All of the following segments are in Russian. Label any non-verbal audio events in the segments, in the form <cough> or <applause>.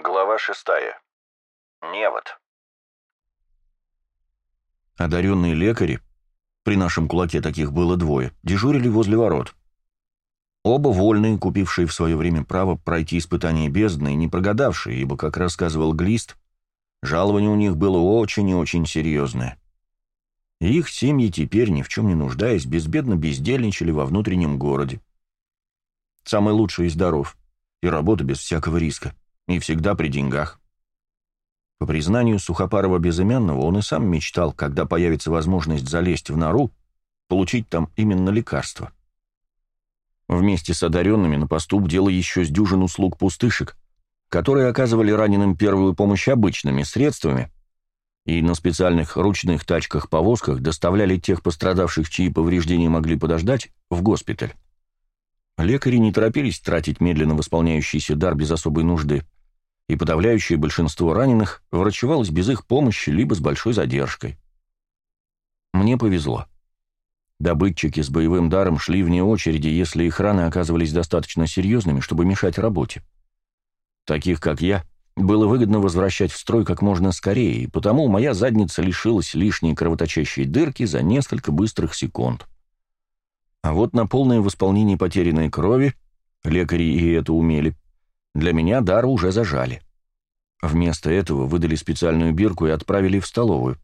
Глава шестая. Невод. Одаренные лекари, при нашем кулаке таких было двое, дежурили возле ворот. Оба вольные, купившие в свое время право пройти испытание бездны, не прогадавшие, ибо, как рассказывал Глист, жалование у них было очень и очень серьезное. Их семьи теперь, ни в чем не нуждаясь, безбедно бездельничали во внутреннем городе. Самый лучший из даров, и работа без всякого риска, и всегда при деньгах. По признанию Сухопарова Безымянного, он и сам мечтал, когда появится возможность залезть в нору, получить там именно лекарство. Вместе с одаренными на посту бдела еще с дюжин услуг пустышек, которые оказывали раненым первую помощь обычными средствами и на специальных ручных тачках-повозках доставляли тех пострадавших, чьи повреждения могли подождать, в госпиталь. Лекари не торопились тратить медленно восполняющийся дар без особой нужды, и подавляющее большинство раненых врачевалось без их помощи либо с большой задержкой. Мне повезло. Добытчики с боевым даром шли вне очереди, если их раны оказывались достаточно серьезными, чтобы мешать работе. Таких, как я, было выгодно возвращать в строй как можно скорее, и потому моя задница лишилась лишней кровоточащей дырки за несколько быстрых секунд. А вот на полное восполнение потерянной крови, лекари и это умели, для меня дар уже зажали. Вместо этого выдали специальную бирку и отправили в столовую,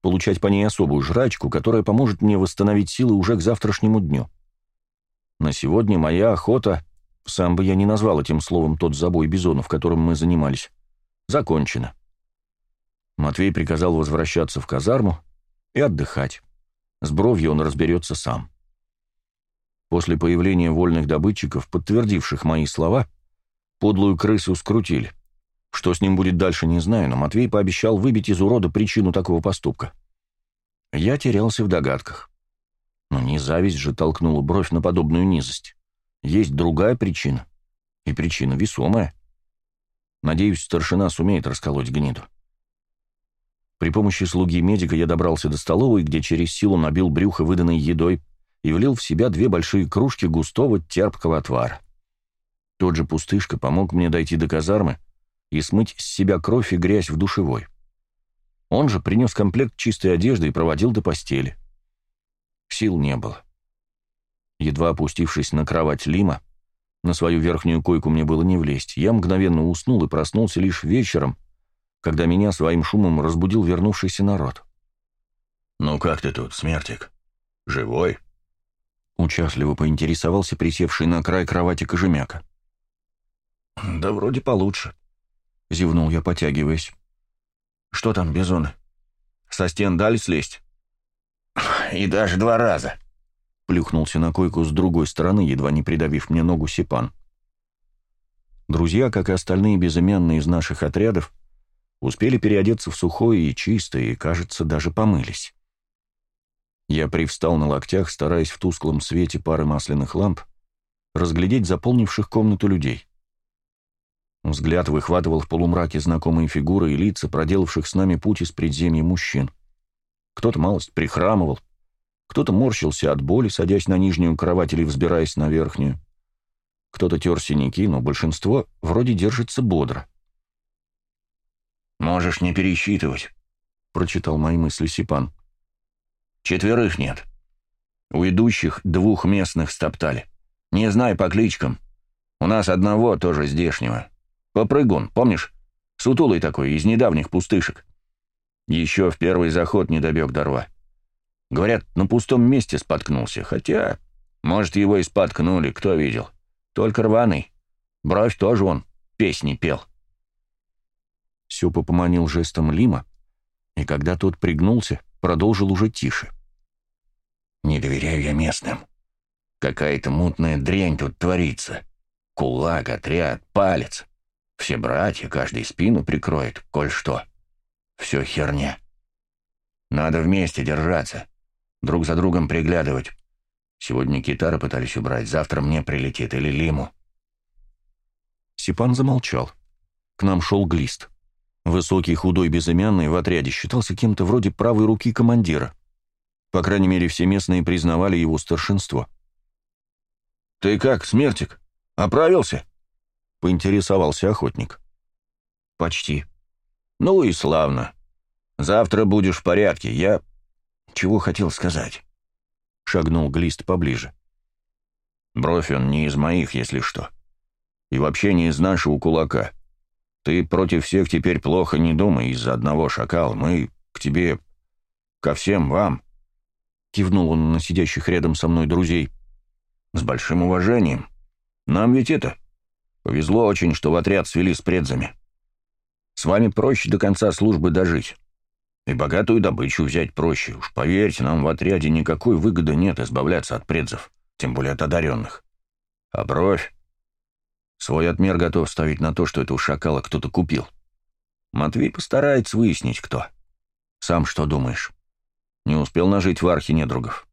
получать по ней особую жрачку, которая поможет мне восстановить силы уже к завтрашнему дню. На сегодня моя охота, сам бы я не назвал этим словом тот забой бизонов, которым мы занимались, закончена. Матвей приказал возвращаться в казарму и отдыхать. С бровью он разберется сам. После появления вольных добытчиков, подтвердивших мои слова, подлую крысу скрутили. Что с ним будет дальше, не знаю, но Матвей пообещал выбить из урода причину такого поступка. Я терялся в догадках. Но не зависть же толкнула бровь на подобную низость. Есть другая причина. И причина весомая. Надеюсь, старшина сумеет расколоть гниду. При помощи слуги медика я добрался до столовой, где через силу набил брюхо выданной едой и влил в себя две большие кружки густого терпкого отвара. Тот же пустышка помог мне дойти до казармы и смыть с себя кровь и грязь в душевой. Он же принес комплект чистой одежды и проводил до постели. Сил не было. Едва опустившись на кровать Лима, на свою верхнюю койку мне было не влезть, я мгновенно уснул и проснулся лишь вечером, когда меня своим шумом разбудил вернувшийся народ. «Ну как ты тут, смертик? Живой?» Участливо поинтересовался присевший на край кровати кожемяка. «Да вроде получше», — зевнул я, потягиваясь. «Что там, бизоны? Со стен дали слезть?» «И даже два раза», — плюхнулся на койку с другой стороны, едва не придавив мне ногу Сипан. Друзья, как и остальные безымянные из наших отрядов, успели переодеться в сухое и чистое, и, кажется, даже помылись. Я привстал на локтях, стараясь в тусклом свете пары масляных ламп разглядеть заполнивших комнату людей. Взгляд выхватывал в полумраке знакомые фигуры и лица, проделавших с нами путь из предземья мужчин. Кто-то малость прихрамывал, кто-то морщился от боли, садясь на нижнюю кровать или взбираясь на верхнюю. Кто-то тер синяки, но большинство вроде держится бодро. «Можешь не пересчитывать», — прочитал мои мысли Сипан. «Четверых нет. У идущих двух местных стоптали. Не знаю по кличкам. У нас одного тоже здешнего. Попрыгун, помнишь? Сутулый такой, из недавних пустышек. Еще в первый заход не добег до рва. Говорят, на пустом месте споткнулся, хотя, может, его и споткнули, кто видел. Только рваный. Бровь тоже он, песни пел. Сюпа поманил жестом Лима, и когда тот пригнулся, продолжил уже тише. «Не доверяю я местным. Какая-то мутная дрянь тут творится. Кулак, отряд, палец. Все братья, каждый спину прикроет, коль что. Все херня. Надо вместе держаться, друг за другом приглядывать. Сегодня китары пытались убрать, завтра мне прилетит или Лиму. Сипан замолчал. К нам шел Глист. Высокий, худой, безымянный в отряде считался кем-то вроде правой руки командира. По крайней мере, все местные признавали его старшинство. «Ты как, Смертик, оправился?» Поинтересовался охотник. Почти. Ну и славно. Завтра будешь в порядке. Я... Чего хотел сказать? Шагнул Глист поближе. Бровь он не из моих, если что. И вообще не из нашего кулака. Ты против всех теперь плохо не думай из-за одного шакала. Мы к тебе... ко всем вам. Кивнул он на сидящих рядом со мной друзей. С большим уважением. Нам ведь это... Повезло очень, что в отряд свели с предзами. С вами проще до конца службы дожить. И богатую добычу взять проще. Уж поверьте, нам в отряде никакой выгоды нет избавляться от предзов, тем более от одаренных. А бровь... Свой отмер готов ставить на то, что этого шакала кто-то купил. Матвей постарается выяснить, кто. Сам что думаешь? Не успел нажить в архе недругов?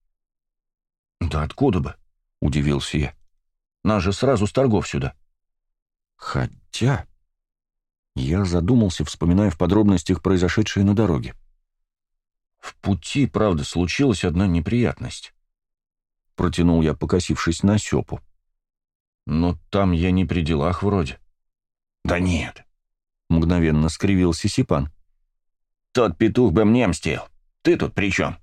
«Да откуда бы?» — удивился я. «Нас же сразу с торгов сюда». Хотя... Я задумался, вспоминая в подробностях произошедшее на дороге. В пути, правда, случилась одна неприятность. Протянул я, покосившись на Сёпу. Но там я не при делах вроде. Да нет. Мгновенно скривился Сипан. Тот петух бы мне мстил. Ты тут при чем?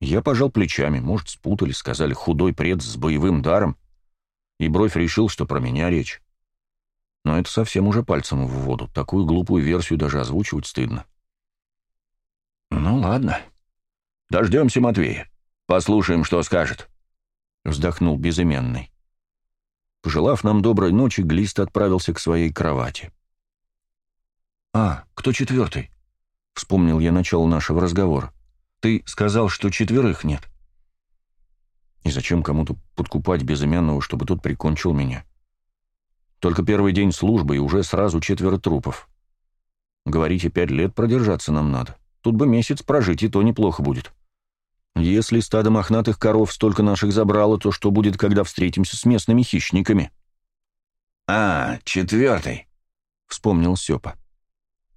Я пожал плечами, может, спутали, сказали худой пред с боевым даром, и бровь решил, что про меня речь. Но это совсем уже пальцем в воду. Такую глупую версию даже озвучивать стыдно. «Ну ладно. Дождемся Матвея. Послушаем, что скажет», — вздохнул безыменный. Пожелав нам доброй ночи, Глист отправился к своей кровати. «А, кто четвертый?» — вспомнил я начало нашего разговора. «Ты сказал, что четверых нет». И зачем кому-то подкупать безымянного, чтобы тот прикончил меня? Только первый день службы, и уже сразу четверо трупов. Говорите, пять лет продержаться нам надо. Тут бы месяц прожить, и то неплохо будет. Если стадо мохнатых коров столько наших забрало, то что будет, когда встретимся с местными хищниками? «А, четвертый», — вспомнил Сёпа.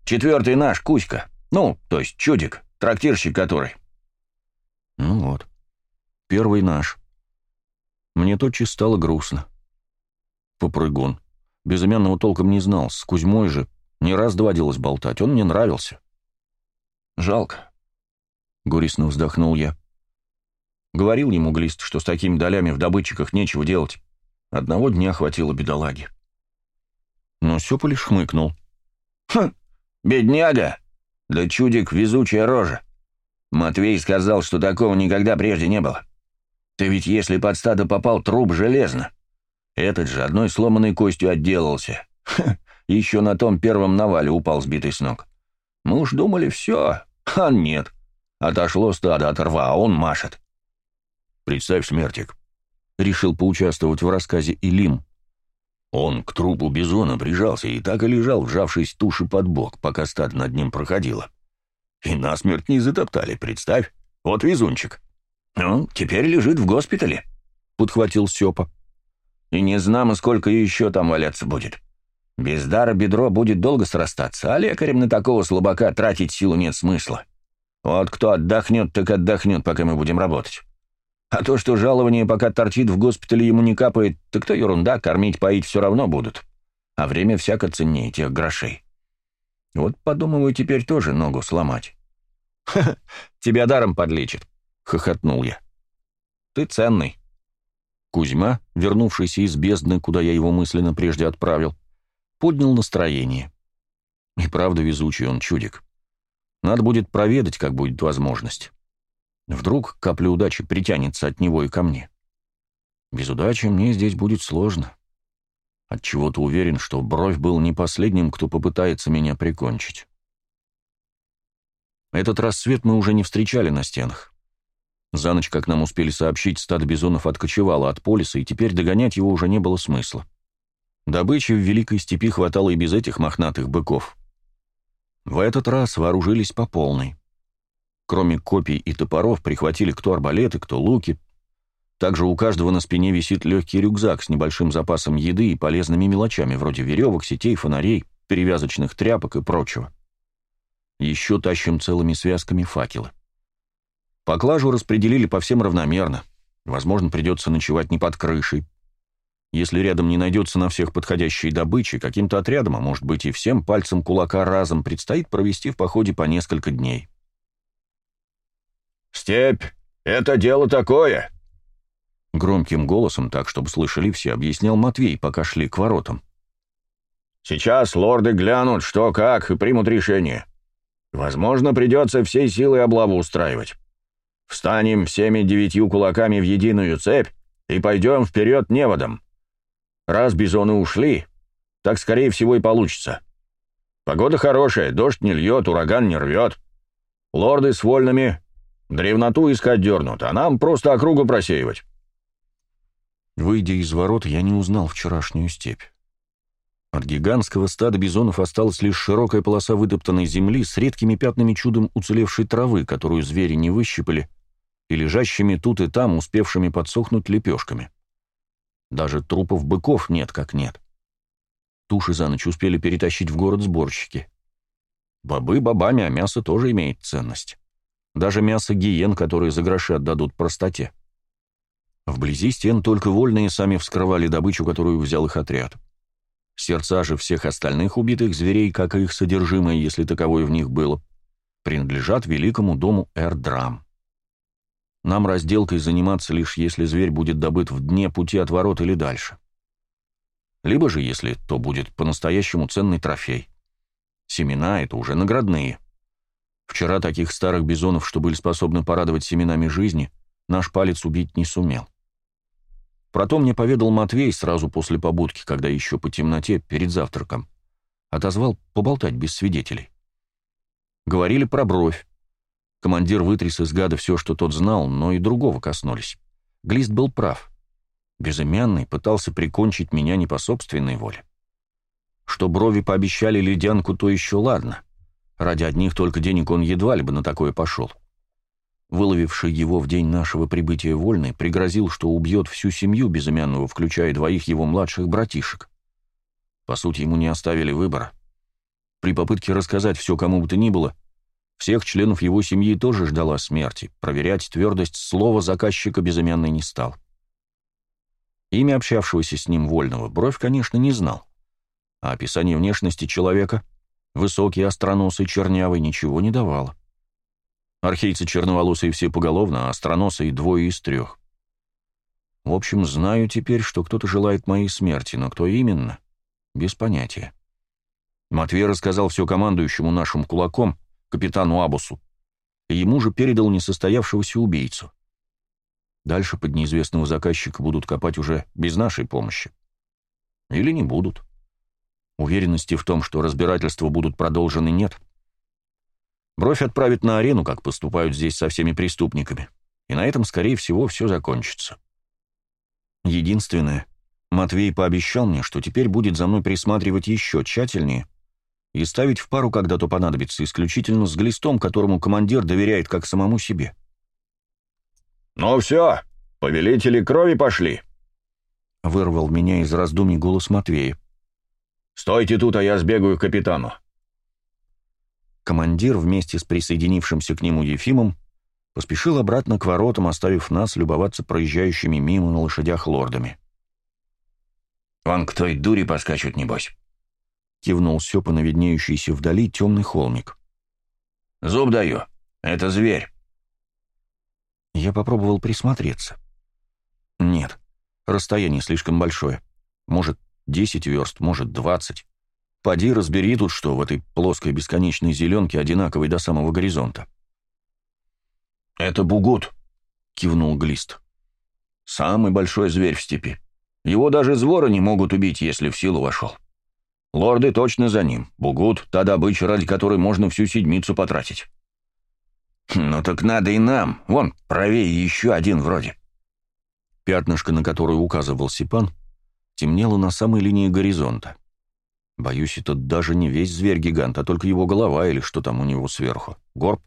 «Четвертый наш, Кузька. Ну, то есть чудик, трактирщик который». Ну вот, первый наш. Мне тотчас стало грустно. Попрыгун. Безымянного толком не знал, с Кузьмой же не раз доводилось болтать, он мне нравился. Жалко. Горестно вздохнул я. Говорил ему Глист, что с такими долями в добытчиках нечего делать. Одного дня хватило бедолаги. Но Сёпа лишь хмыкнул. «Хм, бедняга! Да чудик везучая рожа. Матвей сказал, что такого никогда прежде не было. Ты ведь если под стадо попал, труп железно. Этот же одной сломанной костью отделался. Ха, еще на том первом навале упал сбитый с ног. Мы уж думали, все, а нет. Отошло стадо от рва, а он машет. Представь, смертик. Решил поучаствовать в рассказе Илим. Он к трупу бизона прижался и так и лежал, вжавшись туши под бок, пока стадо над ним проходило. И насмерть не затоптали, представь. Вот везунчик. «Ну, теперь лежит в госпитале», — подхватил Сёпа. И не знамо, сколько еще там валяться будет. Без дара бедро будет долго срастаться, а лекарям на такого слабака тратить силу нет смысла. Вот кто отдохнет, так отдохнет, пока мы будем работать. А то, что жалование пока торчит в госпитале, ему не капает, так то ерунда, кормить, поить все равно будут. А время всяко ценнее тех грошей. Вот подумываю теперь тоже ногу сломать. <laughs> «Ха-ха, тебя даром подлечит», — хохотнул я. «Ты ценный». Кузьма, вернувшийся из бездны, куда я его мысленно прежде отправил, поднял настроение. И правда везучий он чудик. Надо будет проведать, как будет возможность. Вдруг капля удачи притянется от него и ко мне. Без удачи мне здесь будет сложно. Отчего-то уверен, что Бровь был не последним, кто попытается меня прикончить. Этот рассвет мы уже не встречали на стенах. За ночь, как нам успели сообщить, стадо бизонов откочевало от полиса, и теперь догонять его уже не было смысла. Добычи в Великой Степи хватало и без этих мохнатых быков. В этот раз вооружились по полной. Кроме копий и топоров прихватили кто арбалеты, кто луки. Также у каждого на спине висит легкий рюкзак с небольшим запасом еды и полезными мелочами, вроде веревок, сетей, фонарей, перевязочных тряпок и прочего. Еще тащим целыми связками факелы. Поклажу распределили по всем равномерно. Возможно, придется ночевать не под крышей. Если рядом не найдется на всех подходящей добычи, каким-то отрядом, а может быть и всем пальцем кулака разом предстоит провести в походе по несколько дней. «Степь — это дело такое!» Громким голосом, так, чтобы слышали все, объяснял Матвей, пока шли к воротам. «Сейчас лорды глянут, что как, и примут решение. Возможно, придется всей силой облаву устраивать. Встанем всеми девятью кулаками в единую цепь и пойдем вперед неводом. Раз бизоны ушли, так, скорее всего, и получится. Погода хорошая, дождь не льет, ураган не рвет. Лорды с вольными древноту искать дернут, а нам просто округу просеивать». Выйдя из ворот, я не узнал вчерашнюю степь. От гигантского стада бизонов осталась лишь широкая полоса вытоптанной земли с редкими пятнами чудом уцелевшей травы, которую звери не выщипали, и лежащими тут и там, успевшими подсохнуть лепешками. Даже трупов быков нет как нет. Туши за ночь успели перетащить в город сборщики. Бобы бобами, а мясо тоже имеет ценность. Даже мясо гиен, которые за гроши отдадут простоте. Вблизи стен только вольные сами вскрывали добычу, которую взял их отряд. Сердца же всех остальных убитых зверей, как и их содержимое, если таковое в них было, принадлежат великому дому Эрдрам. Нам разделкой заниматься лишь если зверь будет добыт в дне пути от ворот или дальше. Либо же, если то будет по-настоящему ценный трофей. Семена — это уже наградные. Вчера таких старых бизонов, что были способны порадовать семенами жизни, наш палец убить не сумел. Про то мне поведал Матвей сразу после побудки, когда еще по темноте, перед завтраком. Отозвал поболтать без свидетелей. Говорили про бровь. Командир вытряс из гада все, что тот знал, но и другого коснулись. Глист был прав. Безымянный пытался прикончить меня не по собственной воле. Что брови пообещали ледянку, то еще ладно. Ради одних только денег он едва ли бы на такое пошел выловивший его в день нашего прибытия вольный, пригрозил, что убьет всю семью безымянного, включая двоих его младших братишек. По сути, ему не оставили выбора. При попытке рассказать все кому бы то ни было, всех членов его семьи тоже ждала смерти, проверять твердость слова заказчика безымянный не стал. Имя общавшегося с ним вольного Бровь, конечно, не знал. А описание внешности человека, высокий, остроносый, чернявый, ничего не давало. Архейцы черноволосые все поголовно, а остроносые двое из трех. В общем, знаю теперь, что кто-то желает моей смерти, но кто именно, без понятия. Матвей рассказал все командующему нашим кулаком, капитану Абусу, и ему же передал несостоявшегося убийцу. Дальше под неизвестного заказчика будут копать уже без нашей помощи. Или не будут. Уверенности в том, что разбирательства будут продолжены, нет — Бровь отправят на арену, как поступают здесь со всеми преступниками. И на этом, скорее всего, все закончится. Единственное, Матвей пообещал мне, что теперь будет за мной присматривать еще тщательнее и ставить в пару, когда то понадобится, исключительно с глистом, которому командир доверяет как самому себе. «Ну все, повелители крови пошли!» — вырвал меня из раздумий голос Матвея. «Стойте тут, а я сбегаю к капитану. Командир вместе с присоединившимся к нему Ефимом поспешил обратно к воротам, оставив нас любоваться проезжающими мимо на лошадях лордами. «Вон к той дуре поскачут, небось», — кивнул Сёпа на виднеющийся вдали темный холмик. «Зуб даю. Это зверь». Я попробовал присмотреться. Нет, расстояние слишком большое. Может, десять верст, может, двадцать. Поди разбери тут что в этой плоской бесконечной зеленке, одинаковой до самого горизонта. «Это бугут», — кивнул Глист. «Самый большой зверь в степи. Его даже зворы не могут убить, если в силу вошел. Лорды точно за ним. Бугут — та добыча, ради которой можно всю седмицу потратить». «Ну так надо и нам. Вон, правее еще один вроде». Пятнышко, на которое указывал Сипан, темнело на самой линии горизонта. Боюсь, это даже не весь зверь-гигант, а только его голова или что там у него сверху. Горб?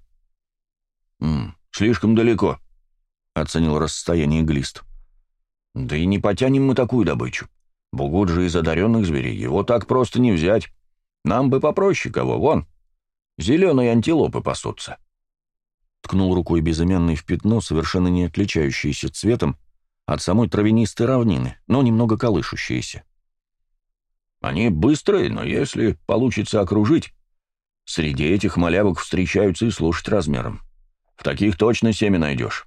«М -м, слишком далеко», — оценил расстояние глист. «Да и не потянем мы такую добычу. Бугут же из одаренных зверей, его так просто не взять. Нам бы попроще кого, вон. Зеленые антилопы пасутся». Ткнул рукой безымянный в пятно, совершенно не отличающееся цветом, от самой травянистой равнины, но немного колышущиеся. Они быстрые, но если получится окружить, среди этих малявок встречаются и слушать размером. В таких точно семя найдешь.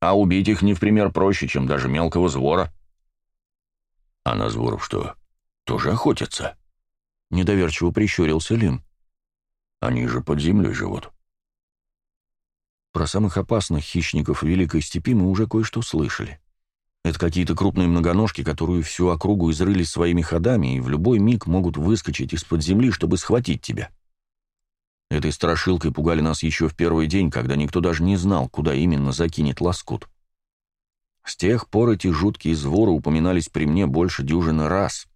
А убить их не в пример проще, чем даже мелкого звора. А на зворов что, тоже охотятся? Недоверчиво прищурился Лим. Они же под землей живут. Про самых опасных хищников Великой Степи мы уже кое-что слышали. Это какие-то крупные многоножки, которые всю округу изрыли своими ходами и в любой миг могут выскочить из-под земли, чтобы схватить тебя. Этой страшилкой пугали нас еще в первый день, когда никто даже не знал, куда именно закинет лоскут. С тех пор эти жуткие зворы упоминались при мне больше дюжины раз.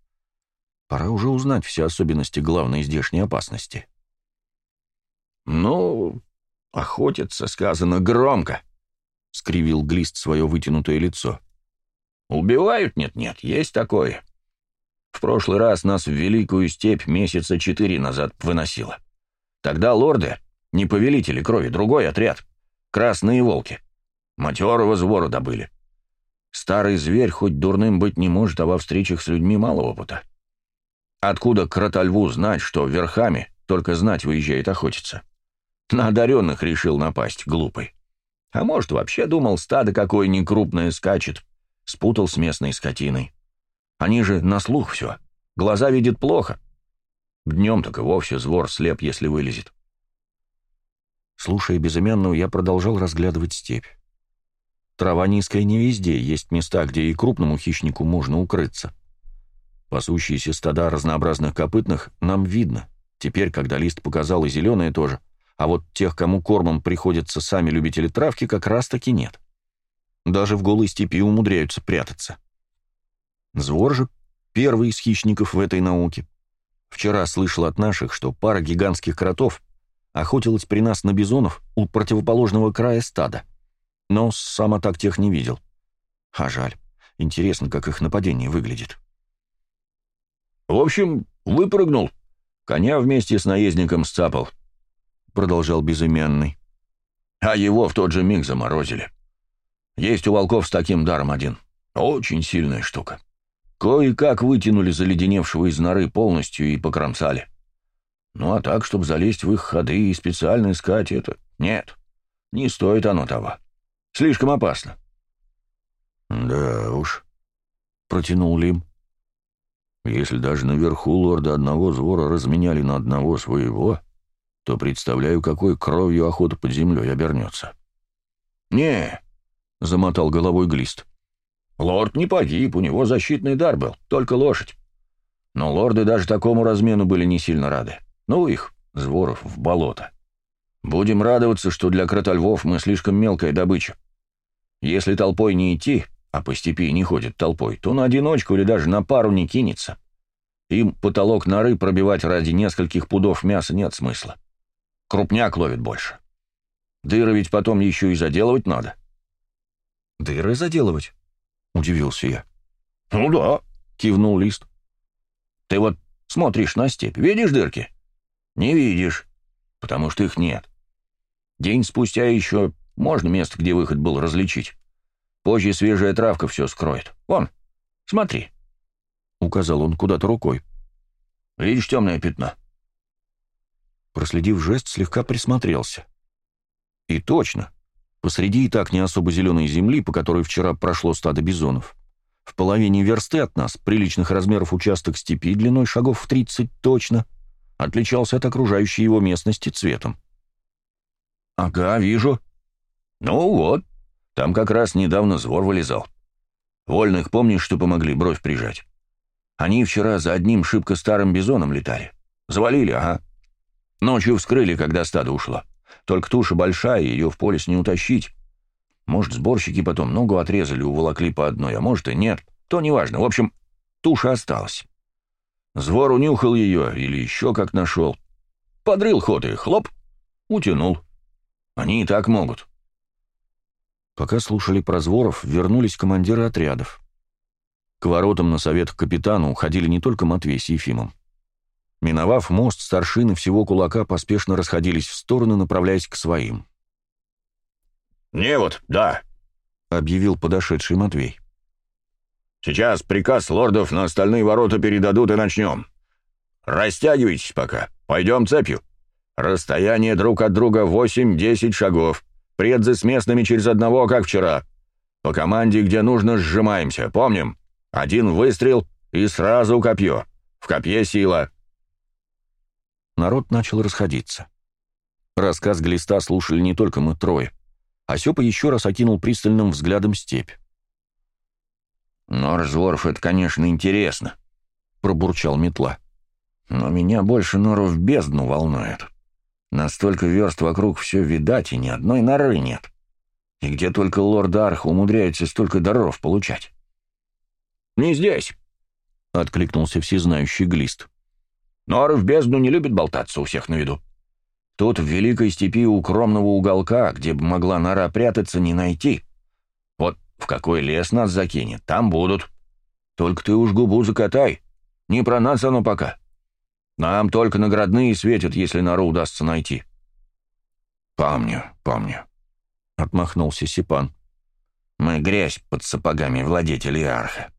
Пора уже узнать все особенности главной здешней опасности. «Ну, охотиться, сказано громко», — скривил Глист свое вытянутое лицо. Убивают? Нет-нет, есть такое. В прошлый раз нас в Великую Степь месяца четыре назад выносило. Тогда лорды, не повелители крови, другой отряд, красные волки, матерого звора добыли. Старый зверь хоть дурным быть не может, а во встречах с людьми мало опыта. Откуда кротольву знать, что верхами только знать выезжает охотиться? На одаренных решил напасть, глупый. А может, вообще думал, стадо какое некрупное скачет, спутал с местной скотиной. Они же на слух все, глаза видят плохо. Днем так и вовсе звор слеп, если вылезет. Слушая безымянную, я продолжал разглядывать степь. Трава низкая не везде, есть места, где и крупному хищнику можно укрыться. Пасущиеся стада разнообразных копытных нам видно, теперь, когда лист показал и зеленые тоже, а вот тех, кому кормом приходятся сами любители травки, как раз-таки нет. Даже в голой степи умудряются прятаться. Звор же — первый из хищников в этой науке. Вчера слышал от наших, что пара гигантских кротов охотилась при нас на бизонов у противоположного края стада. Но сам так тех не видел. А жаль. Интересно, как их нападение выглядит. «В общем, выпрыгнул. Коня вместе с наездником сцапал», — продолжал безымянный. «А его в тот же миг заморозили. Есть у волков с таким даром один. Очень сильная штука. Кое-как вытянули заледеневшего из норы полностью и покромсали. Ну а так, чтобы залезть в их ходы и специально искать это, нет. Не стоит оно того. Слишком опасно. «Да уж», — протянул Лим. «Если даже наверху лорда одного звора разменяли на одного своего, то представляю, какой кровью охота под землей обернется». «Не, — замотал головой Глист. «Лорд не погиб, у него защитный дар был, только лошадь. Но лорды даже такому размену были не сильно рады. Ну их, зворов, в болото. Будем радоваться, что для кротольвов мы слишком мелкая добыча. Если толпой не идти, а по степи не ходит толпой, то на одиночку или даже на пару не кинется. Им потолок норы пробивать ради нескольких пудов мяса нет смысла. Крупняк ловит больше. Дыры ведь потом еще и заделывать надо». «Дыры заделывать?» — удивился я. «Ну да», — кивнул Лист. «Ты вот смотришь на степь, видишь дырки?» «Не видишь, потому что их нет. День спустя еще можно место, где выход был, различить. Позже свежая травка все скроет. Вон, смотри». Указал он куда-то рукой. «Видишь темное пятно?» Проследив жест, слегка присмотрелся. И точно, посреди и так не особо зеленой земли, по которой вчера прошло стадо бизонов. В половине версты от нас, приличных размеров участок степи длиной шагов в 30 точно, отличался от окружающей его местности цветом. «Ага, вижу. Ну вот, там как раз недавно звор вылезал. Вольных помнишь, что помогли бровь прижать? Они вчера за одним шибко старым бизоном летали. Завалили, ага. Ночью вскрыли, когда стадо ушло. Только туша большая, ее в полис не утащить. Может, сборщики потом ногу отрезали, уволокли по одной, а может и нет. То неважно. В общем, туша осталась. Звор унюхал ее или еще как нашел. Подрыл ход и хлоп, утянул. Они и так могут. Пока слушали про зворов, вернулись командиры отрядов. К воротам на совет к капитану уходили не только Матвей с Ефимом. Миновав мост, старшины всего кулака поспешно расходились в стороны, направляясь к своим. «Не вот, да», — объявил подошедший Матвей. Сейчас приказ лордов на остальные ворота передадут и начнем. Растягивайтесь пока. Пойдем цепью. Расстояние друг от друга 8-10 шагов. Предзы с местными через одного, как вчера. По команде, где нужно, сжимаемся. Помним? Один выстрел и сразу копье. В копье сила. Народ начал расходиться. Рассказ Глиста слушали не только мы трое. Осёпа еще раз окинул пристальным взглядом степь. «Норзворф — это, конечно, интересно», — пробурчал метла. «Но меня больше нору в бездну волнует. Настолько верст вокруг все видать, и ни одной норы нет. И где только лорд Арх умудряется столько даров получать?» «Не здесь», — откликнулся всезнающий Глист. «Норы в бездну не любят болтаться у всех на виду. Тут в великой степи укромного уголка, где бы могла нора прятаться, не найти. Вот в какой лес нас закинет, там будут. Только ты уж губу закатай. Не про нас оно пока. Нам только наградные светят, если нору удастся найти. «Помню, помню», — отмахнулся Сипан. «Мы грязь под сапогами владетелей арха.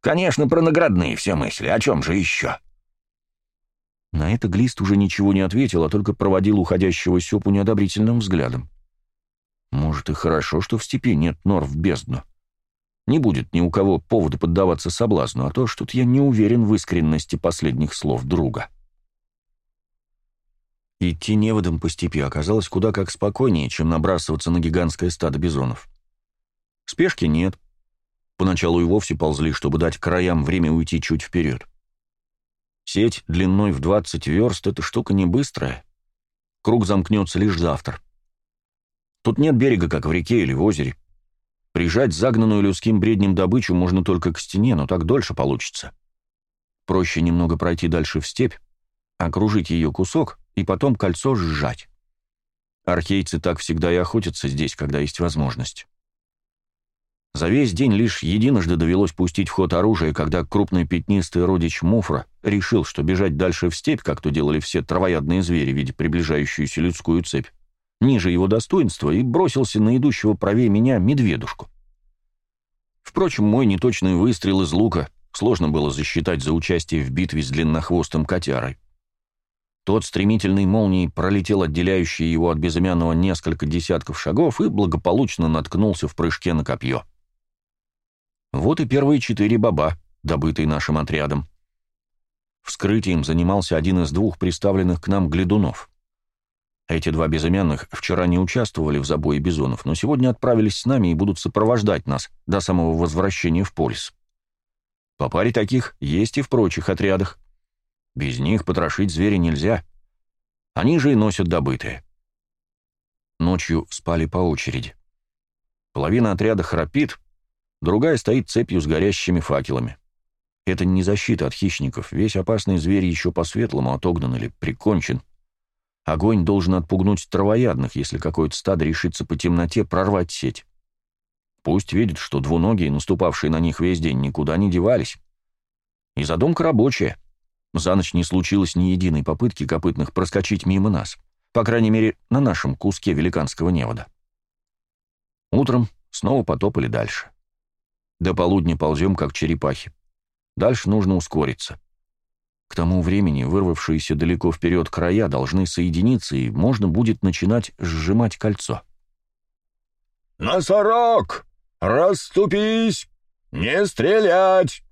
Конечно, про наградные все мысли, о чем же еще?» На это Глист уже ничего не ответил, а только проводил уходящего Сёпу неодобрительным взглядом. Может, и хорошо, что в степи нет нор в бездну. Не будет ни у кого повода поддаваться соблазну, а то что-то я не уверен в искренности последних слов друга. Идти неводом по степи оказалось куда как спокойнее, чем набрасываться на гигантское стадо бизонов. Спешки нет. Поначалу и вовсе ползли, чтобы дать краям время уйти чуть вперед. Сеть длиной в 20 верст — эта штука не быстрая. Круг замкнется лишь завтра. Тут нет берега, как в реке или в озере. Прижать загнанную людским бреднем добычу можно только к стене, но так дольше получится. Проще немного пройти дальше в степь, окружить ее кусок и потом кольцо сжать. Архейцы так всегда и охотятся здесь, когда есть возможность. За весь день лишь единожды довелось пустить в ход оружие, когда крупный пятнистый родич Муфра решил, что бежать дальше в степь, как то делали все травоядные звери, видя приближающуюся людскую цепь, ниже его достоинства, и бросился на идущего правее меня медведушку. Впрочем, мой неточный выстрел из лука сложно было засчитать за участие в битве с длиннохвостым котярой. Тот стремительной молнией пролетел отделяющий его от безымянного несколько десятков шагов и благополучно наткнулся в прыжке на копье. Вот и первые четыре баба, добытые нашим отрядом. Вскрытием занимался один из двух представленных к нам глядунов. Эти два безымянных вчера не участвовали в забое бизонов, но сегодня отправились с нами и будут сопровождать нас до самого возвращения в полис. По паре таких есть и в прочих отрядах. Без них потрошить зверя нельзя. Они же и носят добытые. Ночью спали по очереди. Половина отряда храпит, Другая стоит цепью с горящими факелами. Это не защита от хищников. Весь опасный зверь еще по-светлому отогнан или прикончен. Огонь должен отпугнуть травоядных, если какое-то стадо решится по темноте прорвать сеть. Пусть видят, что двуногие, наступавшие на них весь день, никуда не девались. И задумка рабочая. За ночь не случилось ни единой попытки копытных проскочить мимо нас. По крайней мере, на нашем куске великанского невода. Утром снова потопали дальше. До полудня ползем, как черепахи. Дальше нужно ускориться. К тому времени вырвавшиеся далеко вперед края должны соединиться, и можно будет начинать сжимать кольцо. «Носорог! Расступись! Не стрелять!»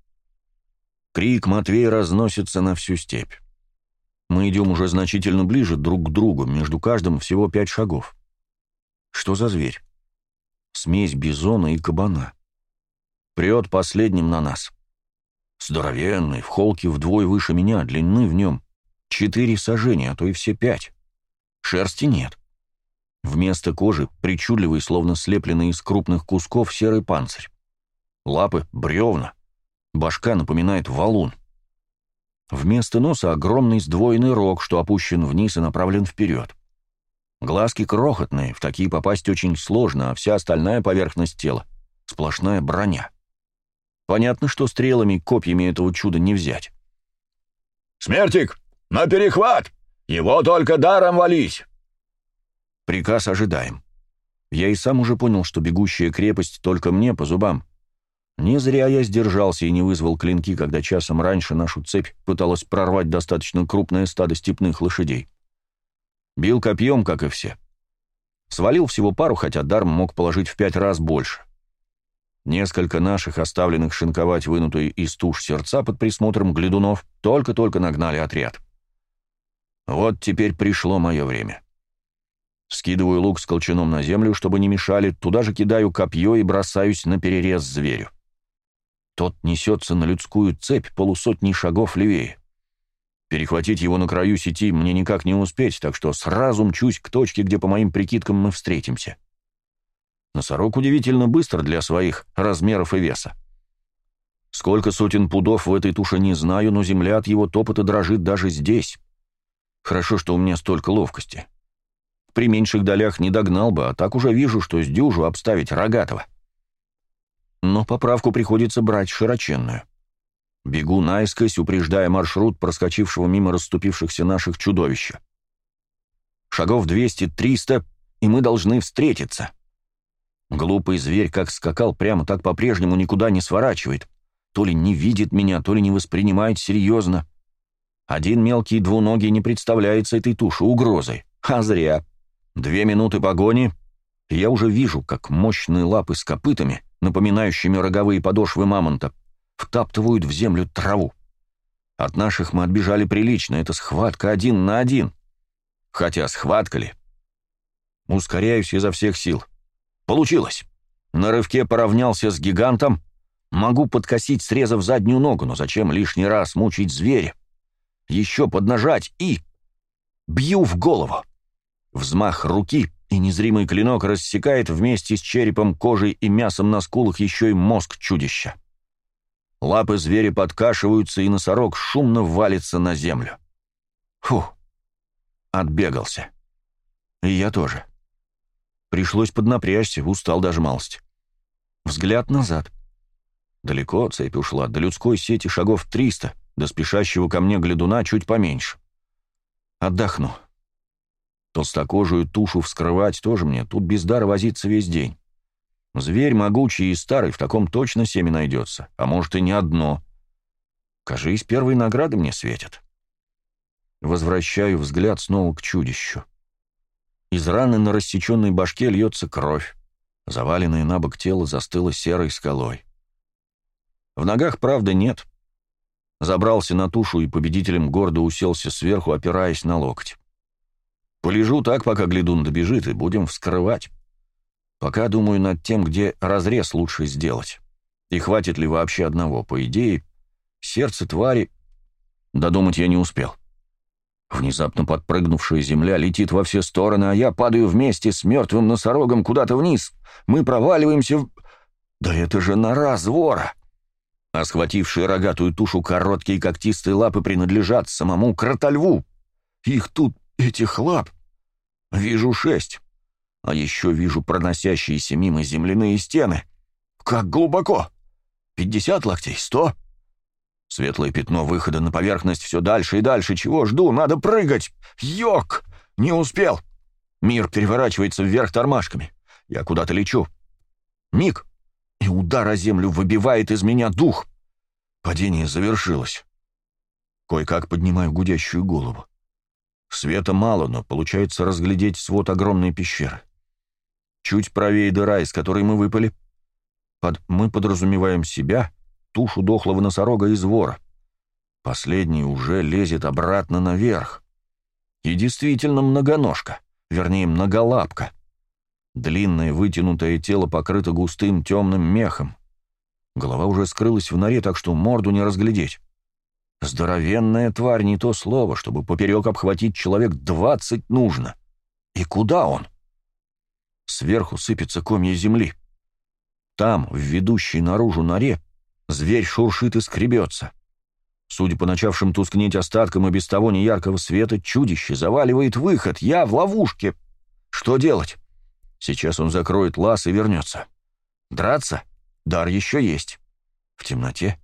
Крик Матвея разносится на всю степь. Мы идем уже значительно ближе друг к другу, между каждым всего пять шагов. Что за зверь? Смесь бизона и кабана прет последним на нас. Здоровенный, в холке вдвое выше меня, длины в нем четыре сажения, а то и все пять. Шерсти нет. Вместо кожи причудливый, словно слепленный из крупных кусков, серый панцирь. Лапы — бревна. Башка напоминает валун. Вместо носа огромный сдвоенный рог, что опущен вниз и направлен вперед. Глазки крохотные, в такие попасть очень сложно, а вся остальная поверхность тела — сплошная броня. Понятно, что стрелами, копьями этого чуда не взять. «Смертик, на перехват! Его только даром вались!» Приказ ожидаем. Я и сам уже понял, что бегущая крепость только мне по зубам. Не зря я сдержался и не вызвал клинки, когда часом раньше нашу цепь пыталась прорвать достаточно крупное стадо степных лошадей. Бил копьем, как и все. Свалил всего пару, хотя дарм мог положить в пять раз больше. Несколько наших, оставленных шинковать вынутые из туш сердца под присмотром глядунов, только-только нагнали отряд. Вот теперь пришло мое время. Скидываю лук с колчаном на землю, чтобы не мешали, туда же кидаю копье и бросаюсь на перерез зверю. Тот несется на людскую цепь полусотни шагов левее. Перехватить его на краю сети мне никак не успеть, так что сразу мчусь к точке, где, по моим прикидкам, мы встретимся. Носорог удивительно быстр для своих размеров и веса. Сколько сотен пудов в этой туше не знаю, но земля от его топота дрожит даже здесь. Хорошо, что у меня столько ловкости. При меньших долях не догнал бы, а так уже вижу, что с дюжу обставить рогатого. — но поправку приходится брать широченную. Бегу наискось, упреждая маршрут проскочившего мимо расступившихся наших чудовища. Шагов 200-300, и мы должны встретиться. Глупый зверь как скакал прямо, так по-прежнему никуда не сворачивает. То ли не видит меня, то ли не воспринимает серьезно. Один мелкий двуногий не представляется этой туши угрозой. А зря. Две минуты погони, я уже вижу, как мощные лапы с копытами — напоминающими роговые подошвы мамонта, втаптывают в землю траву. От наших мы отбежали прилично, это схватка один на один. Хотя схватка ли? Ускоряюсь изо всех сил. Получилось. На рывке поравнялся с гигантом. Могу подкосить, срезав заднюю ногу, но зачем лишний раз мучить зверя? Еще поднажать и... Бью в голову. Взмах руки, и незримый клинок рассекает вместе с черепом, кожей и мясом на скулах еще и мозг чудища. Лапы зверя подкашиваются, и носорог шумно валится на землю. Фу, отбегался. И я тоже. Пришлось поднапрячься, устал даже малость. Взгляд назад. Далеко цепь ушла, до людской сети шагов триста, до спешащего ко мне глядуна чуть поменьше. Отдохну. Толстокожую тушу вскрывать тоже мне, тут без дара возиться весь день. Зверь могучий и старый, в таком точно семя найдется, а может и не одно. Кажись, первые награды мне светят. Возвращаю взгляд снова к чудищу. Из раны на рассеченной башке льется кровь. Заваленное на бок тело застыло серой скалой. В ногах, правда, нет. Забрался на тушу и победителем гордо уселся сверху, опираясь на локоть. Полежу так, пока глядун добежит, и будем вскрывать. Пока думаю над тем, где разрез лучше сделать. И хватит ли вообще одного. По идее, сердце твари... Додумать я не успел. Внезапно подпрыгнувшая земля летит во все стороны, а я падаю вместе с мертвым носорогом куда-то вниз. Мы проваливаемся в... Да это же нора звора! А схватившие рогатую тушу короткие когтистые лапы принадлежат самому кротольву. Их тут Этих лап вижу шесть, а еще вижу проносящиеся мимо земляные стены. Как глубоко? Пятьдесят локтей? Сто? Светлое пятно выхода на поверхность все дальше и дальше. Чего жду? Надо прыгать! Йок! Не успел! Мир переворачивается вверх тормашками. Я куда-то лечу. Миг, и удар о землю выбивает из меня дух. Падение завершилось. Кое-как поднимаю гудящую голову. Света мало, но получается разглядеть свод огромной пещеры. Чуть правее дыра, из которой мы выпали. Под «мы» подразумеваем себя, тушу дохлого носорога из вора. Последний уже лезет обратно наверх. И действительно многоножка, вернее, многолапка. Длинное вытянутое тело покрыто густым темным мехом. Голова уже скрылась в норе, так что морду не разглядеть. Здоровенная тварь не то слово, чтобы поперек обхватить человек двадцать нужно. И куда он? Сверху сыпется комья земли. Там, в ведущей наружу норе, зверь шуршит и скребется. Судя по начавшим тускнеть остаткам и без того неяркого света, чудище заваливает выход. Я в ловушке. Что делать? Сейчас он закроет лаз и вернется. Драться? Дар еще есть. В темноте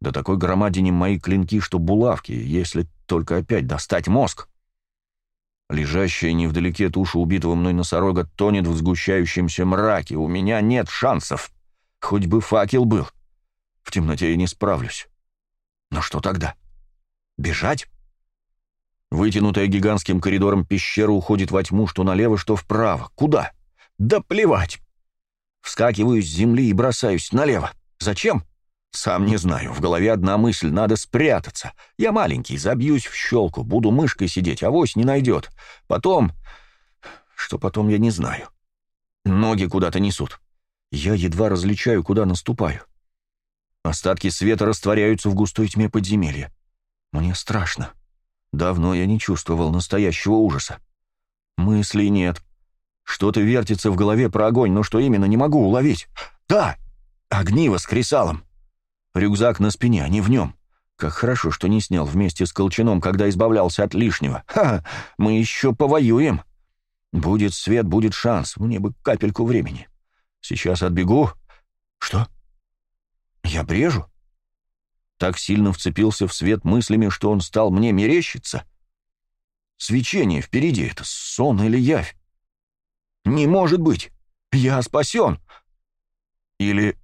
да такой громадине мои клинки, что булавки, если только опять достать мозг. Лежащая невдалеке туша убитого мной носорога тонет в сгущающемся мраке. У меня нет шансов. Хоть бы факел был. В темноте я не справлюсь. Но что тогда? Бежать? Вытянутая гигантским коридором пещера уходит во тьму, что налево, что вправо. Куда? Да плевать! Вскакиваю с земли и бросаюсь налево. Зачем? Сам не знаю. В голове одна мысль — надо спрятаться. Я маленький, забьюсь в щелку, буду мышкой сидеть, авось не найдет. Потом... Что потом, я не знаю. Ноги куда-то несут. Я едва различаю, куда наступаю. Остатки света растворяются в густой тьме подземелья. Мне страшно. Давно я не чувствовал настоящего ужаса. Мыслей нет. Что-то вертится в голове про огонь, но что именно, не могу уловить. Да! Огниво с кресалом. Рюкзак на спине, а не в нем. Как хорошо, что не снял вместе с колчаном, когда избавлялся от лишнего. Ха! Мы еще повоюем. Будет свет, будет шанс. Мне бы капельку времени. Сейчас отбегу. Что? Я брежу? Так сильно вцепился в свет мыслями, что он стал мне мерещиться. Свечение впереди — это сон или явь? Не может быть! Я спасен! Или